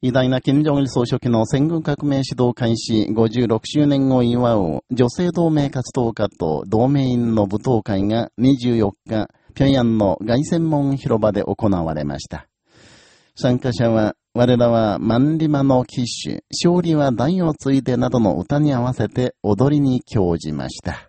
偉大な金正日総書記の戦軍革命指導開始56周年を祝う女性同盟活動家と同盟員の舞踏会が24日、平壌の外専門広場で行われました。参加者は、我らは万里馬の騎手、勝利は大を継いでなどの歌に合わせて踊りに興じました。